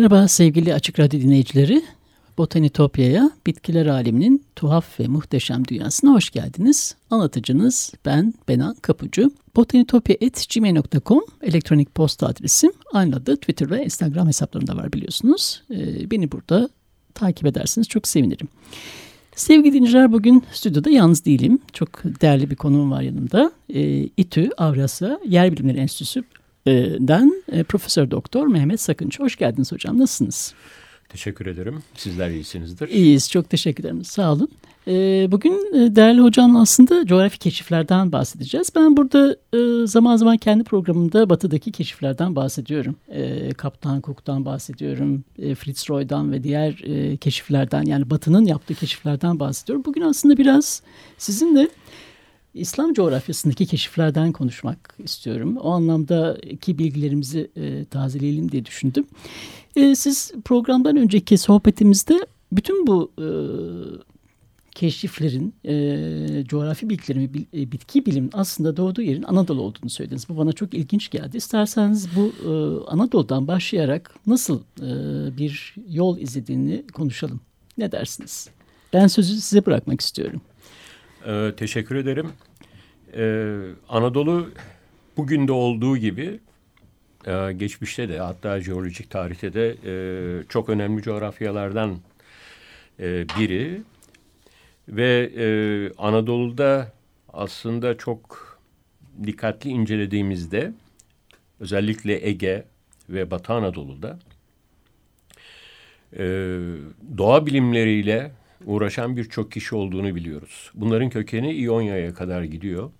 Merhaba sevgili Açık Radyo dinleyicileri. Botanitopya'ya, bitkiler aleminin tuhaf ve muhteşem dünyasına hoş geldiniz. Anlatıcınız ben Benan Kapucu. Botanitopya.gmail.com elektronik posta adresim. Aynı adı Twitter ve Instagram hesaplarında var biliyorsunuz. Ee, beni burada takip ederseniz çok sevinirim. Sevgili dinleyiciler bugün stüdyoda yalnız değilim. Çok değerli bir konuğum var yanımda. Ee, İTÜ Avrasya Yer Bilimleri Enstitüsü den e, Profesör Doktor Mehmet Sakınç. Hoş geldiniz hocam. Nasılsınız? Teşekkür ederim. Sizler iyisinizdir. İyiyiz. Çok teşekkür ederim. Sağ olun. E, bugün e, değerli hocamla aslında coğrafi keşiflerden bahsedeceğiz. Ben burada zaman zaman kendi programımda batıdaki keşiflerden bahsediyorum. Kaptan Cook'tan bahsediyorum. Fritz Roy'dan ve diğer keşiflerden yani batının yaptığı keşiflerden bahsediyorum. Bugün aslında biraz sizinle İslam coğrafyasındaki keşiflerden konuşmak istiyorum. O anlamdaki bilgilerimizi e, tazeleyelim diye düşündüm. E, siz programdan önceki sohbetimizde bütün bu e, keşiflerin, e, coğrafi bilgilerin, e, bitki bilim aslında doğduğu yerin Anadolu olduğunu söylediniz. Bu bana çok ilginç geldi. İsterseniz bu e, Anadolu'dan başlayarak nasıl e, bir yol izlediğini konuşalım. Ne dersiniz? Ben sözü size bırakmak istiyorum. Ee, teşekkür ederim. Ee, Anadolu bugün de olduğu gibi e, geçmişte de hatta jeolojik tarihte de e, çok önemli coğrafyalardan e, biri. Ve e, Anadolu'da aslında çok dikkatli incelediğimizde özellikle Ege ve Batı Anadolu'da e, doğa bilimleriyle uğraşan birçok kişi olduğunu biliyoruz. Bunların kökeni İonya'ya kadar gidiyor.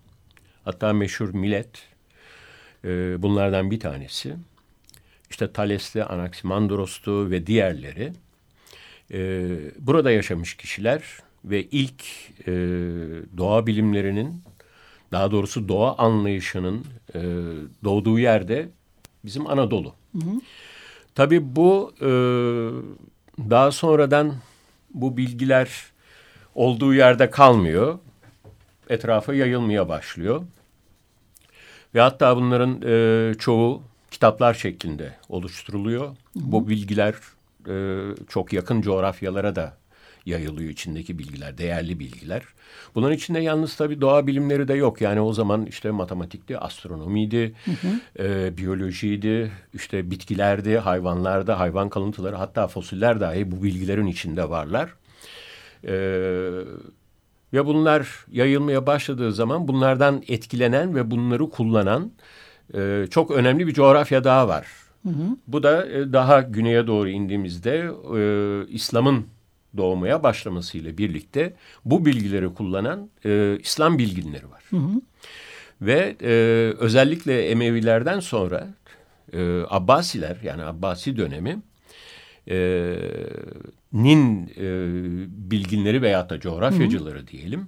Hatta meşhur Milet e, bunlardan bir tanesi. İşte Thales'li, Anaximandros'tu ve diğerleri. E, burada yaşamış kişiler ve ilk e, doğa bilimlerinin, daha doğrusu doğa anlayışının e, doğduğu yerde bizim Anadolu. Hı hı. Tabii bu e, daha sonradan bu bilgiler olduğu yerde kalmıyor. Etrafa yayılmaya başlıyor. Ve hatta bunların e, çoğu kitaplar şeklinde oluşturuluyor. Bu bilgiler e, çok yakın coğrafyalara da yayılıyor içindeki bilgiler, değerli bilgiler. Bunların içinde yalnız tabii doğa bilimleri de yok. Yani o zaman işte matematikti, astronomiydi, hı hı. E, biyolojiydi, işte bitkilerdi, hayvanlarda, hayvan kalıntıları hatta fosiller dahi bu bilgilerin içinde varlar. E, ve bunlar yayılmaya başladığı zaman bunlardan etkilenen ve bunları kullanan e, çok önemli bir coğrafya daha var. Hı hı. Bu da e, daha güneye doğru indiğimizde e, İslam'ın doğmaya başlamasıyla birlikte bu bilgileri kullanan e, İslam bilginleri var. Hı hı. Ve e, özellikle Emevilerden sonra e, Abbasiler yani Abbasi dönemi e, nin e, bilginleri veyahut da coğrafyacıları hı hı. diyelim.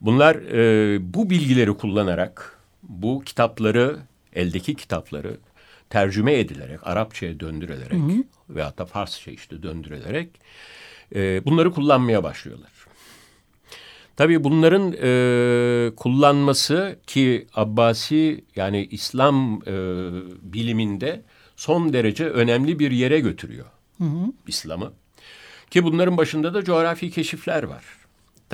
Bunlar e, bu bilgileri kullanarak bu kitapları, eldeki kitapları tercüme edilerek, Arapçaya döndürülerek hı hı. veyahut da Farsça işte döndürülerek e, bunları kullanmaya başlıyorlar. Tabii bunların e, kullanması ki Abbasi yani İslam e, biliminde son derece önemli bir yere götürüyor İslam'ı. Ki bunların başında da coğrafi keşifler var.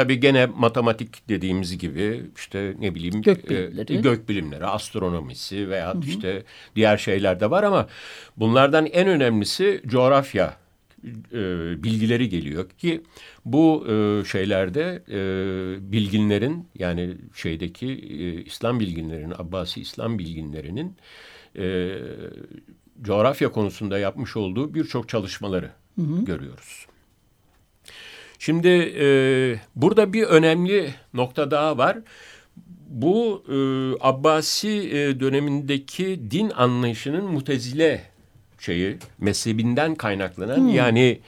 Tabii gene matematik dediğimiz gibi işte ne bileyim gök bilimleri, e, gök bilimleri astronomisi veya işte diğer şeyler de var ama bunlardan en önemlisi coğrafya e, bilgileri geliyor ki bu e, şeylerde e, bilginlerin yani şeydeki e, İslam bilginlerinin Abbasi İslam bilginlerinin e, coğrafya konusunda yapmış olduğu birçok çalışmaları hı hı. görüyoruz. Şimdi e, burada bir önemli nokta daha var. Bu e, Abbasi e, dönemindeki din anlayışının mutezile şeyi mezhebinden kaynaklanan hmm. yani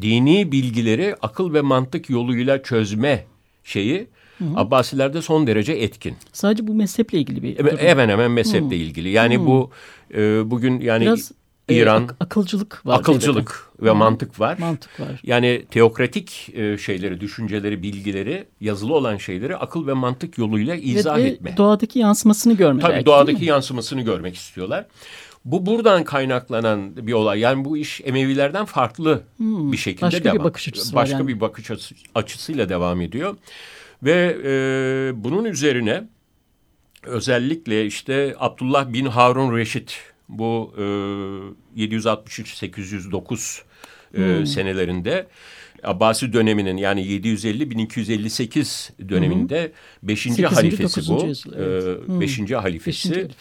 dini bilgileri akıl ve mantık yoluyla çözme şeyi Hı hı. Abbasilerde son derece etkin. Sadece bu mezheple ilgili bir durum. Hemen hemen mezheple hı. ilgili. Yani hı. bu e, bugün yani Biraz İran ak akılcılık var. Akılcılık ve mantık var. Mantık var. Yani teokratik e, şeyleri, düşünceleri, bilgileri, yazılı olan şeyleri akıl ve mantık yoluyla izah ve, etme. Ve doğadaki yansımasını görmek. Tabii doğadaki yansımasını görmek istiyorlar. Bu buradan kaynaklanan bir olay. Yani bu iş Emevilerden farklı hmm, bir şekilde başka devam. bir bakış açısı başka yani. bir bakış açısı, açısıyla devam ediyor. Ve e, bunun üzerine özellikle işte Abdullah bin Harun Reşit bu e, 763-809 e, hmm. senelerinde Abbasi döneminin yani 750-1258 döneminde 5. halifesi bu. Yüzyıl, evet. 5. Hmm. halifesi. Beşinci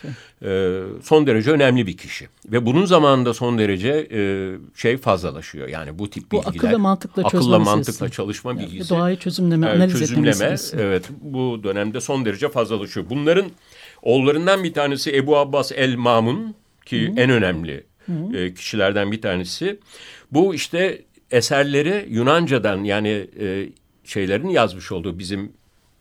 e, son derece önemli bir kişi. Ve bunun zamanında son derece e, şey fazlalaşıyor. Yani bu tip bu bilgiler. akılla mantıkla akılla çözme mantıkla çalışma yani bilgisi. Doğayı çözümleme, e, analiz çözümleme, etme meselesi. Evet bu dönemde son derece fazlalaşıyor. Bunların oğullarından bir tanesi Ebu Abbas el-Mamun ki Hı. en önemli Hı. E, kişilerden bir tanesi. Bu işte eserleri Yunanca'dan yani e, şeylerin yazmış olduğu bizim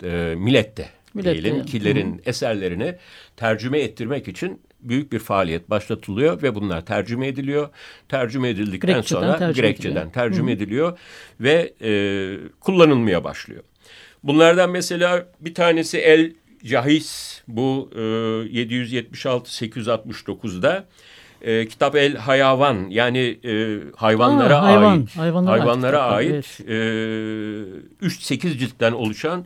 e, millette Millet diyelim kilerin Hı. eserlerini tercüme ettirmek için büyük bir faaliyet başlatılıyor ve bunlar tercüme ediliyor. Tercüme edildikten Grekçeden sonra tercüme Grekçeden ediliyor. tercüme Hı. ediliyor ve e, kullanılmaya başlıyor. Bunlardan mesela bir tanesi El Cahis bu e, 776-869'da e, Kitap El Hayavan yani e, hayvanlara Aa, hayvan, ait hayvanlara, hayvanlara ait, ait evet. e, 3-8 ciltten oluşan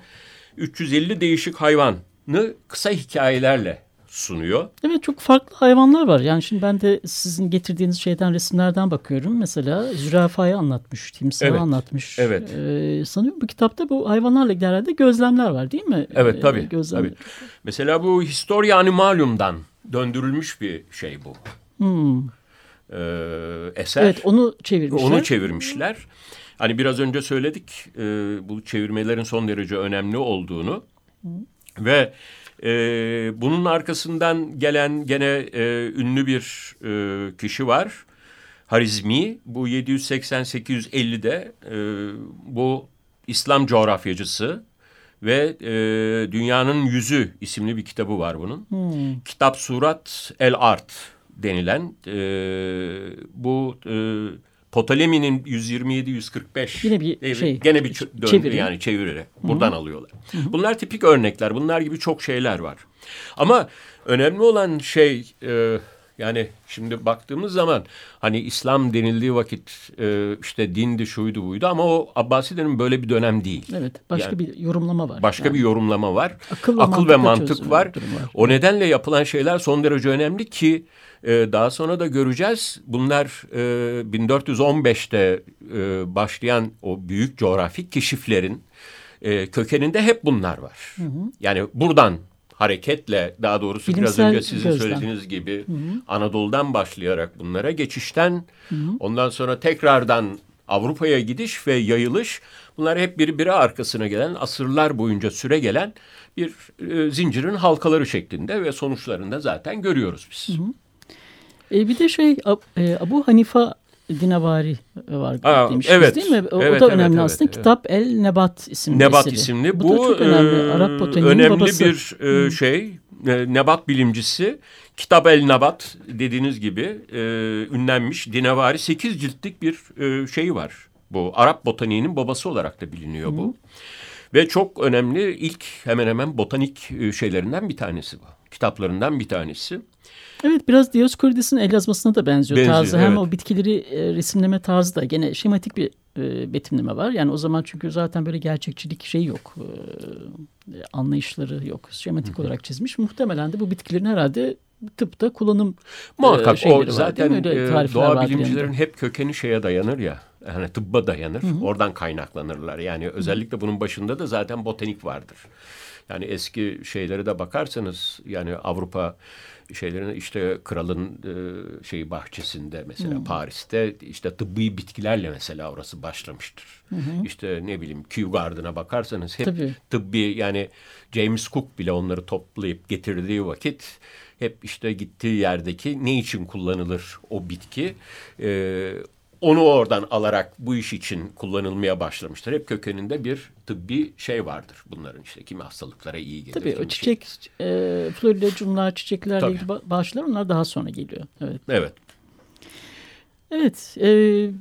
350 değişik hayvanı kısa hikayelerle sunuyor. Evet çok farklı hayvanlar var. Yani şimdi ben de sizin getirdiğiniz şeyden resimlerden bakıyorum. Mesela zürafayı anlatmış, timsahı evet, anlatmış. Evet. Ee, sanıyorum bu kitapta bu hayvanlarla ilgili herhalde gözlemler var değil mi? Evet tabii. Ee, gözlemler. tabii. Mesela bu Historia Animalium'dan döndürülmüş bir şey bu. Hmm. Ee, eser. Evet onu çevirmişler. Onu çevirmişler. Hani biraz önce söyledik e, bu çevirmelerin son derece önemli olduğunu. Hmm. Ve e, bunun arkasından gelen gene e, ünlü bir e, kişi var. Harizmi bu 780-850'de e, bu İslam coğrafyacısı ve e, Dünyanın Yüzü isimli bir kitabı var bunun. Hmm. Kitap Surat El Art denilen e, bu e, Ptolemy'nin 127-145 yine bir devri, şey gene bir döngü çeviri. yani çeviri buradan alıyorlar. Hı -hı. Bunlar tipik örnekler. Bunlar gibi çok şeyler var. Ama önemli olan şey e, yani şimdi baktığımız zaman hani İslam denildiği vakit e, işte dindi şuydu buydu ama o Abbasilerin böyle bir dönem değil. Evet başka yani, bir yorumlama var. Başka yani. bir yorumlama var. Akıl, Akıl ve mantık var. var. O nedenle yapılan şeyler son derece önemli ki e, daha sonra da göreceğiz. Bunlar e, 1415'te e, başlayan o büyük coğrafik keşiflerin e, kökeninde hep bunlar var. Hı hı. Yani buradan hareketle daha doğrusu Bilimsel biraz önce sizin gözlem. söylediğiniz gibi hı hı. Anadolu'dan başlayarak bunlara geçişten hı hı. ondan sonra tekrardan Avrupa'ya gidiş ve yayılış bunlar hep birbiri arkasına gelen asırlar boyunca süre gelen bir e, zincirin halkaları şeklinde ve sonuçlarında zaten görüyoruz biz. Hı hı. E, bir de şey e, Abu Hanifa Dinavari var Aa, demiştiniz evet, değil mi? O, evet, da önemli evet, aslında. Evet, Kitap El Nebat isimli Nebat eseri. isimli. Bu, Bu da çok önemli. E, Arap botaniğinin önemli babası. bir e, şey. E, nebat bilimcisi. Kitap El Nebat dediğiniz gibi e, ünlenmiş. Dinavari sekiz ciltlik bir e, şey var. Bu Arap botaniğinin babası olarak da biliniyor Hı. bu. Ve çok önemli ilk hemen hemen botanik e, şeylerinden bir tanesi bu. Kitaplarından bir tanesi. Evet biraz Dioscorides'in el yazmasına da benziyor, benziyor tarzı. Evet. Hem o bitkileri e, resimleme tarzı da gene şematik bir e, betimleme var. Yani o zaman çünkü zaten böyle gerçekçilik şey yok. E, anlayışları yok. Şematik Hı -hı. olarak çizmiş. Muhtemelen de bu bitkilerin herhalde tıpta kullanım Muhakkak e, o zaten e, doğa bilimcilerin hep kökeni şeye dayanır ya. Yani tıbba dayanır. Hı hı. Oradan kaynaklanırlar. Yani özellikle bunun başında da zaten botanik vardır. Yani eski şeyleri de bakarsanız yani Avrupa şeylerin işte kralın e, şeyi bahçesinde mesela hmm. Paris'te işte tıbbi bitkilerle mesela orası başlamıştır. Hı İşte ne bileyim Kew Garden'a bakarsanız hep Tabii. tıbbi yani James Cook bile onları toplayıp getirdiği vakit hep işte gittiği yerdeki ne için kullanılır o bitki e, onu oradan alarak bu iş için kullanılmaya başlamıştır. Hep kökeninde bir tıbbi şey vardır bunların işte kimi hastalıklara iyi gelir. Tabii o çiçek, şey. e, florilecumlar, çiçeklerle Tabii. ilgili başlar onlar daha sonra geliyor. Evet. Evet. Evet. E,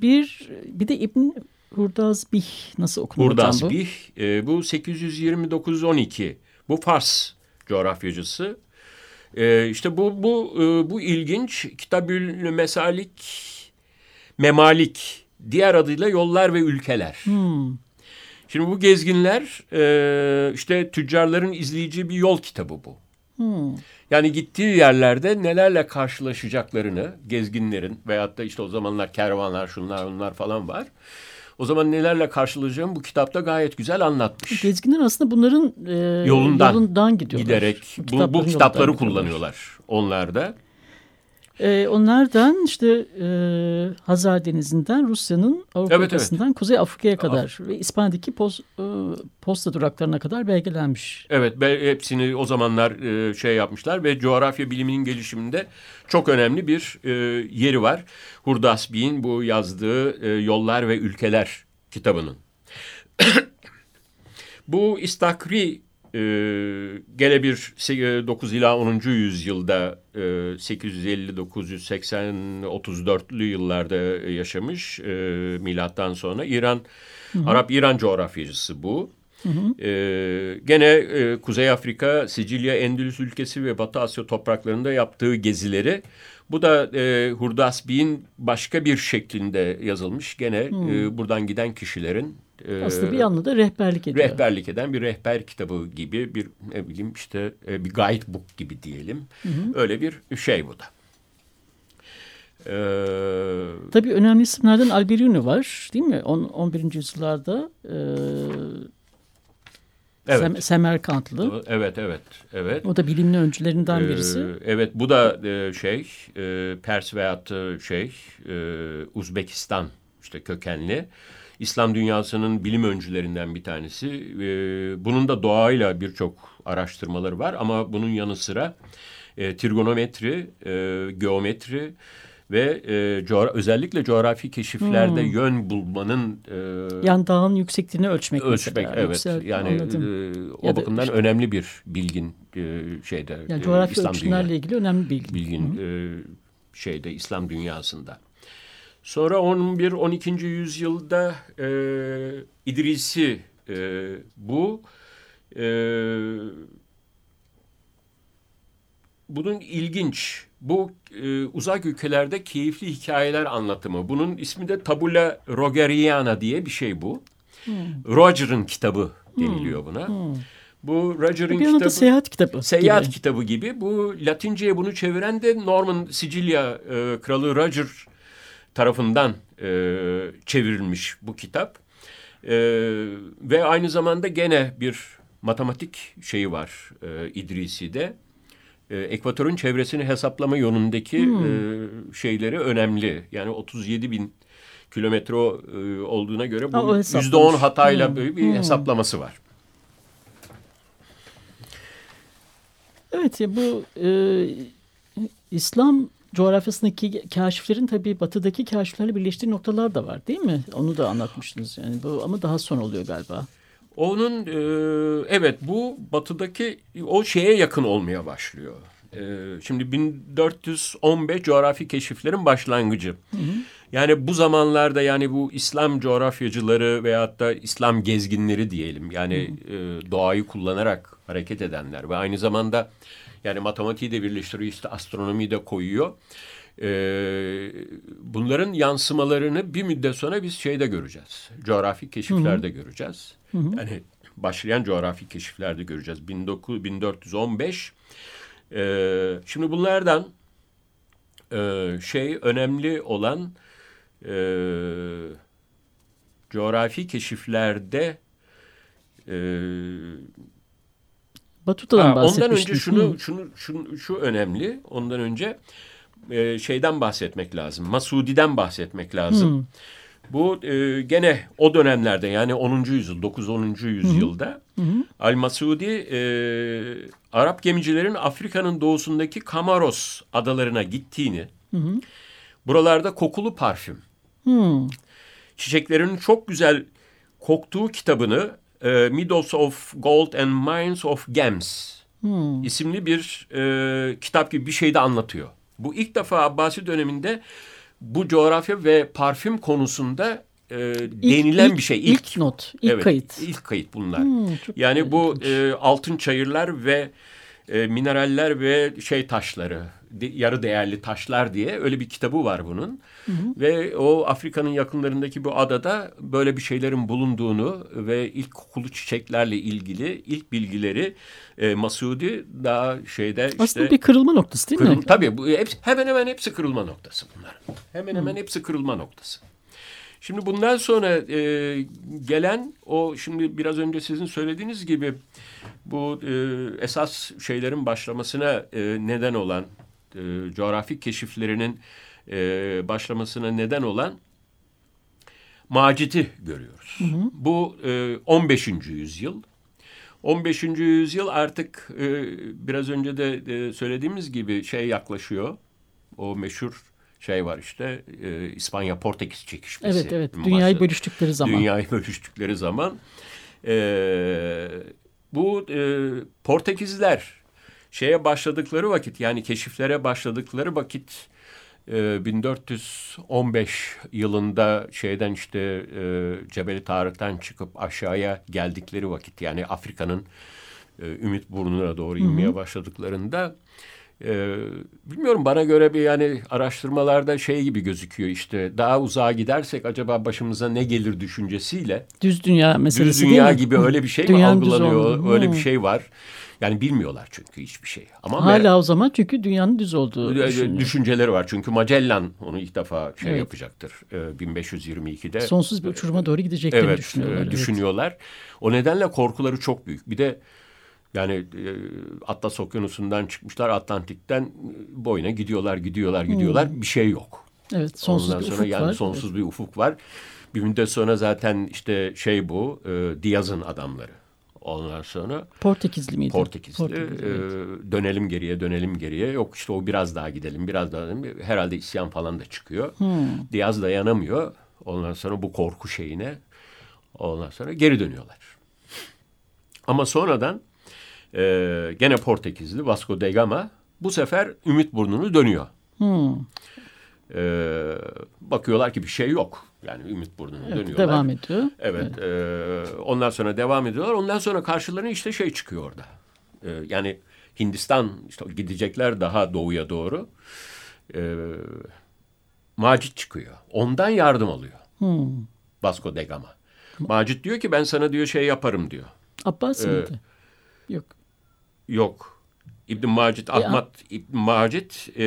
bir bir de İbn Hurdazbih nasıl okunuyor Hurdazbih bu? E, bu 829-12. Bu Fars coğrafyacısı. E, işte bu bu e, bu ilginç Kitabül Mesalik Memalik, diğer adıyla Yollar ve Ülkeler. Hmm. Şimdi bu gezginler e, işte tüccarların izleyici bir yol kitabı bu. Hmm. Yani gittiği yerlerde nelerle karşılaşacaklarını gezginlerin veyahut da işte o zamanlar kervanlar şunlar bunlar falan var. O zaman nelerle karşılaşacağım bu kitapta gayet güzel anlatmış. Gezginler aslında bunların e, yolundan, yolundan gidiyorlar. Giderek bu, bu, kitapları kullanıyorlar onlar da. E, onlardan işte e, Hazar Denizi'nden Rusya'nın Avrupa evet, evet. Kuzey Afrika'ya kadar Af ve İspanya'daki poz, e, posta duraklarına kadar belgelenmiş. Evet hepsini o zamanlar e, şey yapmışlar ve coğrafya biliminin gelişiminde çok önemli bir e, yeri var. Hurdasbi'nin bu yazdığı e, Yollar ve Ülkeler kitabının. bu İstakri e, gene bir 9 ila 10. yüzyılda e, 850-980-34'lü yıllarda yaşamış e, milattan sonra İran Arap-İran coğrafyacısı bu. Hı hı. Ee, gene e, Kuzey Afrika, Sicilya, Endülüs ülkesi ve Batı Asya topraklarında yaptığı gezileri bu da e, Hurdasbi'nin başka bir şeklinde yazılmış. Gene hmm. e, buradan giden kişilerin e, aslında bir yanında da rehberlik ediyor. Rehberlik eden bir rehber kitabı gibi bir ne bileyim işte e, bir guidebook gibi diyelim. Hı hı. Öyle bir şey bu da. Ee, Tabii önemli isimlerden Alberuni var değil mi? On, 11. yüzyıllarda e, evet. Sem Semerkantlı. Evet, evet, evet. O da bilimli öncülerinden birisi. Ee, evet, bu da e, şey, e, Pers veyahut şey, e, Uzbekistan işte kökenli. İslam dünyasının bilim öncülerinden bir tanesi. E, bunun da doğayla birçok araştırmaları var ama bunun yanı sıra e, trigonometri, e, geometri ve e, coğra özellikle coğrafi keşiflerde hmm. yön bulmanın e, yan dağın yüksekliğini ölçmek ölçmek mesela. evet Yüksel, yani e, o ya bakımdan işte, önemli bir bilgin e, şeyde yani coğrafi İslam ölçümlerle ilgili önemli bilgin bilgin e, şeyde İslam dünyasında. Sonra 11-12. yüzyılda e, İdrisi e, bu. E, bunun ilginç, bu e, uzak ülkelerde keyifli hikayeler anlatımı. Bunun ismi de Tabula Rogeriana diye bir şey bu. Hmm. Roger'ın kitabı deniliyor buna. Hmm. Bu Roger'ın kitabı. seyahat kitabı. Seyahat gibi. kitabı gibi. Bu Latince'ye bunu çeviren de Norman Sicilya e, kralı Roger tarafından e, çevrilmiş bu kitap. E, ve aynı zamanda gene bir matematik şeyi var e, İdrisi'de. E, ekvatorun çevresini hesaplama yönündeki hmm. e, şeyleri önemli. Yani 37 bin kilometre e, olduğuna göre bu yüzde on hatayla hmm. bir hmm. hesaplaması var. Evet bu e, İslam coğrafyasındaki kaşiflerin tabii batıdaki kaşiflerle birleştiği noktalar da var değil mi? Onu da anlatmıştınız yani bu ama daha son oluyor galiba. Onun e, evet bu batıdaki o şeye yakın olmaya başlıyor. E, şimdi 1415 coğrafi keşiflerin başlangıcı. Hı hı. Yani bu zamanlarda yani bu İslam coğrafyacıları veyahut da İslam gezginleri diyelim. Yani hı hı. E, doğayı kullanarak hareket edenler ve aynı zamanda yani matematiği de birleştiriyor işte astronomiyi de koyuyor. Ee, bunların yansımalarını bir müddet sonra biz şeyde göreceğiz. Coğrafi keşiflerde Hı -hı. göreceğiz. Hı -hı. Yani başlayan coğrafi keşiflerde göreceğiz. 19, 1415. Ee, şimdi bunlardan e, şey önemli olan e, coğrafi keşiflerde e, Batuta'dan Ha, ondan önce şunu, şunu, şunu, şu önemli. Ondan önce e, şeyden bahsetmek lazım. Masudi'den bahsetmek lazım. Bu e, gene o dönemlerde yani 10. yüzyıl, 9-10. yüzyılda Al-Masudi e, Arap gemicilerin Afrika'nın doğusundaki Kamaros adalarına gittiğini, buralarda kokulu parfüm, Hmm. çiçeklerin çok güzel koktuğu kitabını e, Meadows of Gold and Mines of Gems isimli bir e, kitap gibi bir şey de anlatıyor. Bu ilk defa Abbasi döneminde bu coğrafya ve parfüm konusunda e, denilen ilk- bir şey. ilk not, ilk kayıt. İlk kayıt bunlar. Hmm, yani bu e, altın çayırlar ve e, mineraller ve şey taşları, de- yarı değerli taşlar diye öyle bir kitabı var bunun. Ve o Afrika'nın yakınlarındaki bu adada böyle bir şeylerin bulunduğunu ve ilk kokulu çiçeklerle ilgili ilk bilgileri e, Masudi daha şeyde işte Aslında bir kırılma noktası değil Kırıl- mi? Tabii bu hepsi, hemen hemen hepsi kırılma noktası bunların. Hemen hemen hepsi kırılma noktası. Şimdi bundan sonra e, gelen o şimdi biraz önce sizin söylediğiniz gibi bu e, esas şeylerin başlamasına e, neden olan e, coğrafik keşiflerinin e, başlamasına neden olan Macit'i görüyoruz. Bu e, 15. yüzyıl. 15. yüzyıl artık e, biraz önce de e, söylediğimiz gibi şey yaklaşıyor. O meşhur şey var işte e, İspanya Portekiz çekişmesi. Evet evet. Dünyayı Bahsediyor. bölüştükleri zaman. Dünyayı bölüştükleri zaman. E, bu e, Portekizler şeye başladıkları vakit yani keşiflere başladıkları vakit e, 1415 yılında şeyden işte e, Cebeli Tarık'tan çıkıp aşağıya geldikleri vakit yani Afrika'nın e, Ümit Burnu'na doğru inmeye başladıklarında e, bilmiyorum bana göre bir yani araştırmalarda şey gibi gözüküyor işte daha uzağa gidersek acaba başımıza ne gelir düşüncesiyle Düz dünya meselesi düz dünya değil mi? gibi öyle bir şey mi Dünyanın algılanıyor öyle bir şey var yani bilmiyorlar çünkü hiçbir şey ama Hala o zaman çünkü dünyanın düz olduğu düşünceleri var. Çünkü Magellan onu ilk defa şey Evet. yapacaktır. e, 1522'de. Sonsuz bir uçuruma doğru gideceklerini evet, düşünüyorlar. e, evet. düşünüyorlar. O nedenle korkuları çok büyük. Bir de yani e, Atlas Okyanusu'ndan çıkmışlar Atlantik'ten e, boyuna gidiyorlar, gidiyorlar, gidiyorlar. Bir şey yok. Evet, sonsuz Ondan bir sonra ufuk yani var. sonsuz bir ufuk var. Bir müddet sonra zaten işte şey bu, e, Diaz'ın adamları. Ondan sonra Portekizli miydi? Portekizli. Portekiz, Ee, evet. dönelim geriye, dönelim geriye. Yok işte o biraz daha gidelim, biraz daha gidelim. Herhalde isyan falan da çıkıyor. Hmm. Diaz dayanamıyor. Ondan sonra bu korku şeyine ondan sonra geri dönüyorlar. Ama sonradan e, gene Portekizli Vasco da Gama bu sefer Ümit Burnu'nu dönüyor. Hmm. E, bakıyorlar ki bir şey yok. Yani Ümit Burnu'nu Evet, dönüyorlar. devam ediyor. Evet. e, ondan sonra devam ediyorlar. Ondan sonra karşılarına işte şey çıkıyor orada. E, yani Hindistan işte gidecekler daha doğuya doğru. E, Macit çıkıyor. Ondan yardım alıyor. Hmm. Vasco da Gama. Macit diyor ki ben sana diyor şey yaparım diyor. Abbas Ee, mıydı? Yok. Yok. İbn Macit, Ahmet İbn Macit e,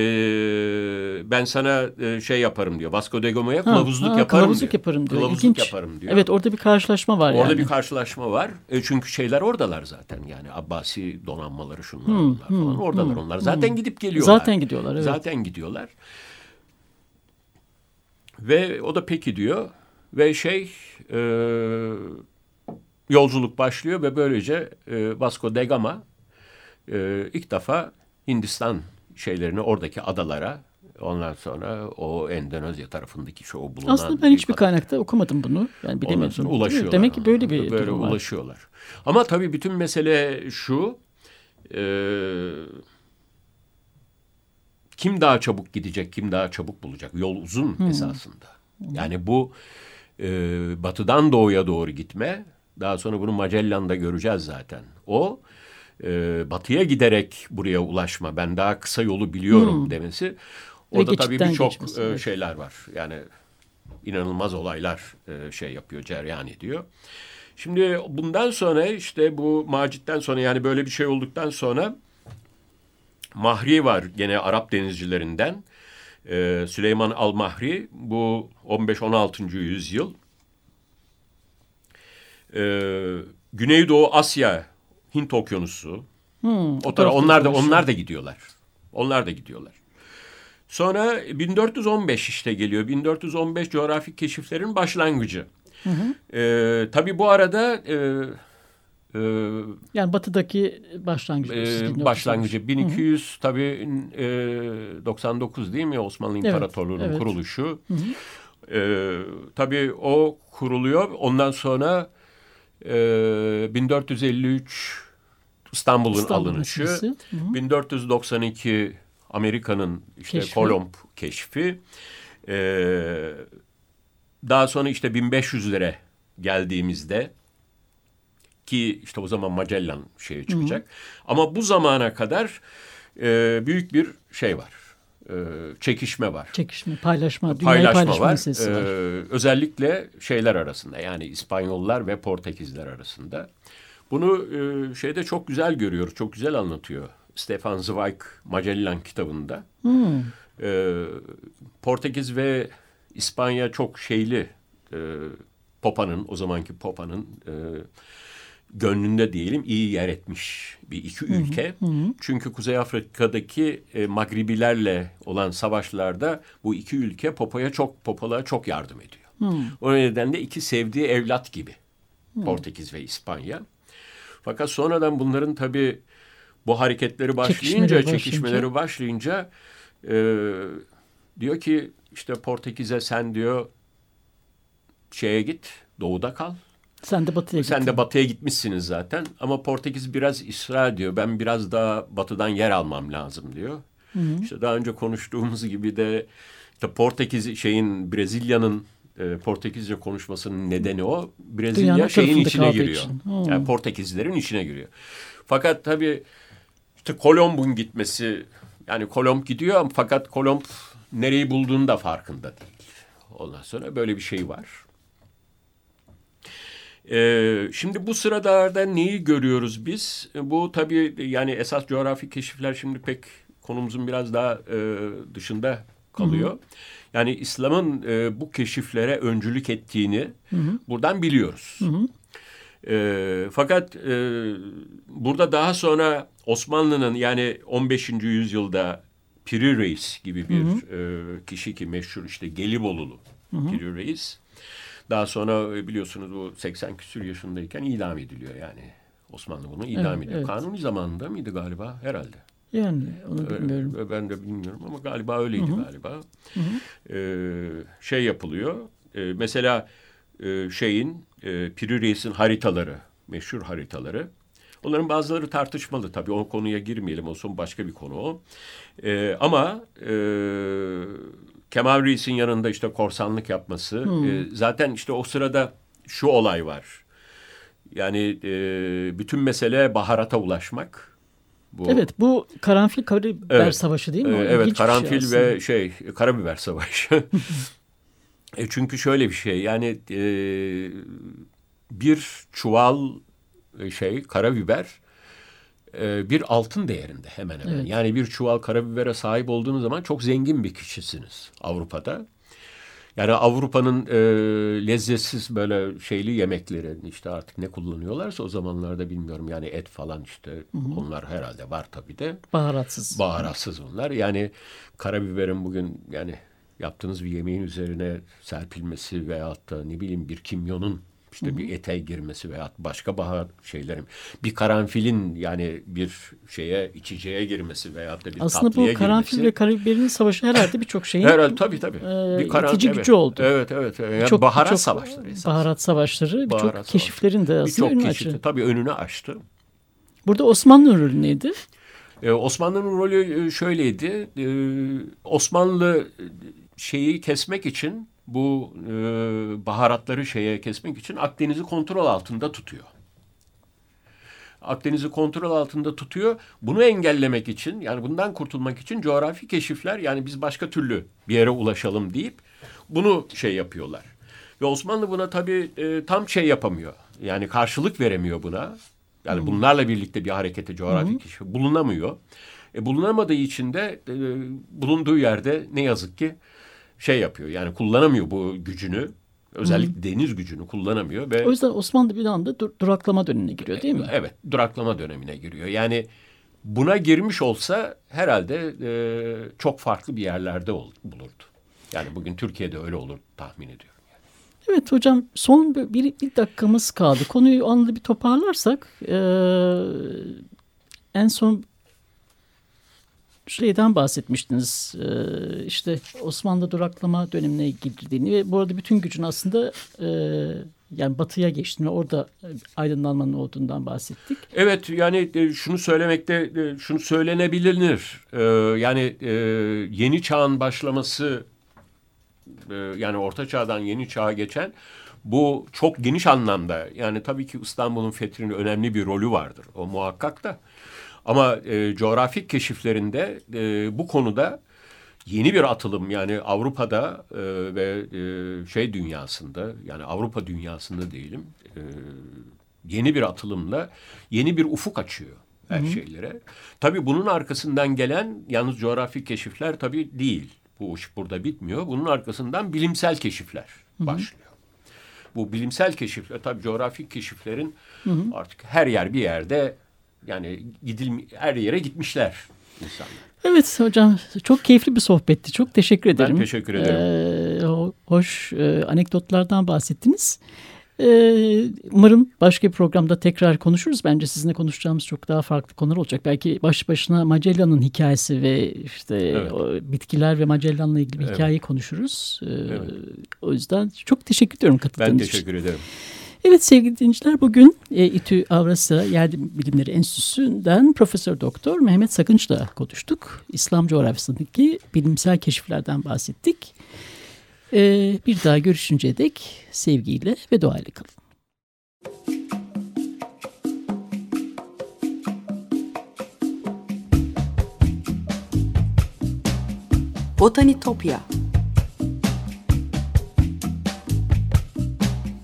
ben sana e, şey yaparım diyor. Vasco da Gama'ya kılavuzluk ha, yaparım kılavuzluk diyor. yaparım diyor. Kılavuzluk İlginç. yaparım diyor. Evet orada bir karşılaşma var Orada yani. bir karşılaşma var. E, çünkü şeyler oradalar zaten. Yani Abbasi donanmaları şunlar bunlar falan oradalar onlar. Zaten gidip geliyorlar. Zaten gidiyorlar, evet. Zaten gidiyorlar. Ve o da peki diyor. Ve şey e, yolculuk başlıyor ve böylece e, Vasco da Gama e, ilk defa Hindistan şeylerini oradaki adalara ondan sonra o Endonezya tarafındaki şu o bulunan Aslında ben hiçbir ada- kaynakta okumadım bunu. Yani bilemiyorum. ulaşıyorlar. Demek ki böyle bir Böyle durum var. ulaşıyorlar. Ama tabii bütün mesele şu. e, kim daha çabuk gidecek, kim daha çabuk bulacak? Yol uzun Hmm. esasında. Yani bu e, batıdan doğuya doğru gitme. Daha sonra bunu Magellan'da göreceğiz zaten. O e, batıya giderek buraya ulaşma. Ben daha kısa yolu biliyorum demesi. Orada tabii Hmm. geçitten birçok e, şeyler var. Yani inanılmaz olaylar e, şey yapıyor, cereyan ediyor. Şimdi bundan sonra işte bu Macit'ten sonra yani böyle bir şey olduktan sonra Mahri var gene Arap denizcilerinden. E, Süleyman Al-Mahri bu 15-16. yüzyıl. E, Güneydoğu Asya, Hint Okyanusu, Hmm, o tarafa onlar da onlar da gidiyorlar. Onlar da gidiyorlar. Sonra 1415 işte geliyor. 1415 coğrafi keşiflerin başlangıcı. Hı hı. Ee, tabii bu arada e, e, yani batıdaki başlangıcı. E, başlangıcı 1200 hı hı. tabii e, 99 değil mi Osmanlı İmparatorluğu'nun evet, evet. kuruluşu. Hı hı. E, tabii o kuruluyor. Ondan sonra e, 1453 İstanbul'un İstanbul alınışı. Hı hı. 1492 Amerika'nın işte keşfi. Kolomb keşfi. Ee, daha sonra işte 1500'lere geldiğimizde ki işte o zaman Magellan şeye çıkacak. Hı hı. Ama bu zamana kadar e, büyük bir şey var. E, çekişme var. Çekişme, paylaşma, dünyayı paylaşma, paylaşma var. meselesi var. E, özellikle şeyler arasında yani İspanyollar ve Portekizler arasında. Bunu e, şeyde çok güzel görüyor, çok güzel anlatıyor Stefan Zweig Magellan kitabında. Hmm. E, Portekiz ve İspanya çok şeyli e, Popa'nın o zamanki Popa'nın e, gönlünde diyelim iyi yer etmiş bir iki ülke. Hı hı. Çünkü Kuzey Afrika'daki e, Magribilerle olan savaşlarda bu iki ülke Popa'ya çok Popalığa çok yardım ediyor. Hı. O nedenle iki sevdiği evlat gibi hı. Portekiz ve İspanya. Fakat sonradan bunların tabii bu hareketleri başlayınca, çekişmeleri, çekişmeleri başlayınca e, diyor ki işte Portekiz'e sen diyor şeye git, doğuda kal. Sen de batıya Sen de batıya gitmişsiniz zaten. Ama Portekiz biraz ısrar diyor. Ben biraz daha batıdan yer almam lazım diyor. Hı hı. İşte daha önce konuştuğumuz gibi de işte Portekiz şeyin Brezilya'nın e, Portekizce konuşmasının nedeni o. Brezilya Dünyanın şeyin içine giriyor. Için. Yani Portekizlerin içine giriyor. Fakat tabii işte Kolomb'un gitmesi yani Kolomb gidiyor fakat Kolomb nereyi bulduğunu da farkında değil. Ondan sonra böyle bir şey var. Ee, şimdi bu sıralarda neyi görüyoruz biz? Bu tabii yani esas coğrafi keşifler şimdi pek konumuzun biraz daha e, dışında kalıyor. Hı hı. Yani İslam'ın e, bu keşiflere öncülük ettiğini hı hı. buradan biliyoruz. Hı hı. E, fakat e, burada daha sonra Osmanlı'nın yani 15. yüzyılda Piri Reis gibi bir hı hı. E, kişi ki meşhur işte Gelibolulu hı hı. Piri Reis. Daha sonra e, biliyorsunuz bu 80 küsur yaşındayken idam ediliyor yani. Osmanlı bunu idam evet, ediyor. Evet. Kanuni zamanında mıydı galiba? Herhalde. Yani onu bilmiyorum. Ben de bilmiyorum ama galiba öyleydi Hı-hı. galiba. Hı -hı. Ee, şey yapılıyor. Ee, mesela e, şeyin e, Piri Reis'in haritaları, meşhur haritaları. Onların bazıları tartışmalı tabii. O konuya girmeyelim. O son başka bir konu o. Ee, ama e, Kemal Reis'in yanında işte korsanlık yapması. Hmm. E, zaten işte o sırada şu olay var. Yani e, bütün mesele baharata ulaşmak. Bu, evet bu karanfil karabiber evet, savaşı değil mi? E, evet şey karanfil şey ve şey karabiber savaşı. e, çünkü şöyle bir şey yani e, bir çuval e, şey karabiber e, bir altın değerinde hemen hemen. Evet. Yani bir çuval karabibere sahip olduğunuz zaman çok zengin bir kişisiniz Avrupa'da. Yani Avrupa'nın e, lezzetsiz böyle şeyli yemekleri işte artık ne kullanıyorlarsa o zamanlarda bilmiyorum yani et falan işte hı hı. onlar herhalde var tabii de. Baharatsız. Baharatsız onlar. Yani karabiberin bugün yani yaptığınız bir yemeğin üzerine serpilmesi veyahut da ne bileyim bir kimyonun işte Hı-hı. bir ete girmesi veya başka bahar şeylerim. Bir karanfilin yani bir şeye içeceğe girmesi veya da bir Aslında tatlıya girmesi. Aslında bu karanfil ve karabiberin savaşı herhalde birçok şeyin herhalde tabii tabii. E, bir karan, itici evet, gücü oldu. Evet evet. Yani çok, baharat çok, savaşları esas. Baharat savaşları birçok keşiflerin de aslında önünü açtı. Tabii önünü açtı. Burada Osmanlı rolü neydi? Ee, Osmanlı'nın rolü e, şöyleydi. Ee, Osmanlı şeyi kesmek için bu e, baharatları şeye kesmek için Akdeniz'i kontrol altında tutuyor. Akdeniz'i kontrol altında tutuyor. Bunu engellemek için yani bundan kurtulmak için coğrafi keşifler yani biz başka türlü bir yere ulaşalım deyip bunu şey yapıyorlar. Ve Osmanlı buna tabii e, tam şey yapamıyor. Yani karşılık veremiyor buna. Yani hmm. bunlarla birlikte bir harekete coğrafi hmm. keşif bulunamıyor. E, bulunamadığı için de e, bulunduğu yerde ne yazık ki şey yapıyor. Yani kullanamıyor bu gücünü. Özellikle Hı. deniz gücünü kullanamıyor ve o yüzden Osmanlı bir anda dur duraklama dönemine giriyor değil mi? Evet, duraklama dönemine giriyor. Yani buna girmiş olsa herhalde e, çok farklı bir yerlerde ol, bulurdu. Yani bugün Türkiye'de öyle olur tahmin ediyorum. Evet hocam son bir, bir dakikamız kaldı. Konuyu anında bir toparlarsak e, en son şeyden bahsetmiştiniz. E, işte Osmanlı duraklama dönemine girdiğini ve bu arada bütün gücün aslında e, yani batıya geçtiğini orada aydınlanmanın olduğundan bahsettik. Evet yani e, şunu söylemekte e, şunu söylenebilir. E, yani e, yeni çağın başlaması e, yani orta çağdan yeni çağa geçen bu çok geniş anlamda yani tabii ki İstanbul'un fethinin önemli bir rolü vardır. O muhakkak da. Ama e, coğrafik keşiflerinde e, bu konuda yeni bir atılım yani Avrupa'da e, ve e, şey dünyasında yani Avrupa dünyasında diyelim e, yeni bir atılımla yeni bir ufuk açıyor her Hı -hı. şeylere. Tabii bunun arkasından gelen yalnız coğrafi keşifler tabii değil. Bu iş burada bitmiyor. Bunun arkasından bilimsel keşifler Hı -hı. başlıyor. Bu bilimsel keşifler tabii coğrafi keşiflerin Hı -hı. artık her yer bir yerde yani gidil her yere gitmişler insanlar. Evet hocam çok keyifli bir sohbetti. Çok teşekkür ederim. Ben teşekkür ederim. Ee, hoş e, anekdotlardan bahsettiniz. Ee, umarım başka bir programda tekrar konuşuruz. Bence sizinle konuşacağımız çok daha farklı konular olacak. Belki baş başına Magellan'ın hikayesi ve işte evet. o, bitkiler ve Magellan'la ilgili bir evet. hikayeyi konuşuruz. Ee, evet. O yüzden çok teşekkür ediyorum katıldığınız için. Ben teşekkür için. ederim. Evet sevgili dinleyiciler bugün e, İTÜ Avrasya Yer Bilimleri Enstitüsü'nden Profesör Doktor Mehmet Sakınç'la konuştuk. İslam coğrafyasındaki bilimsel keşiflerden bahsettik. E, bir daha görüşünceye dek sevgiyle ve doğayla kalın. Botanitopya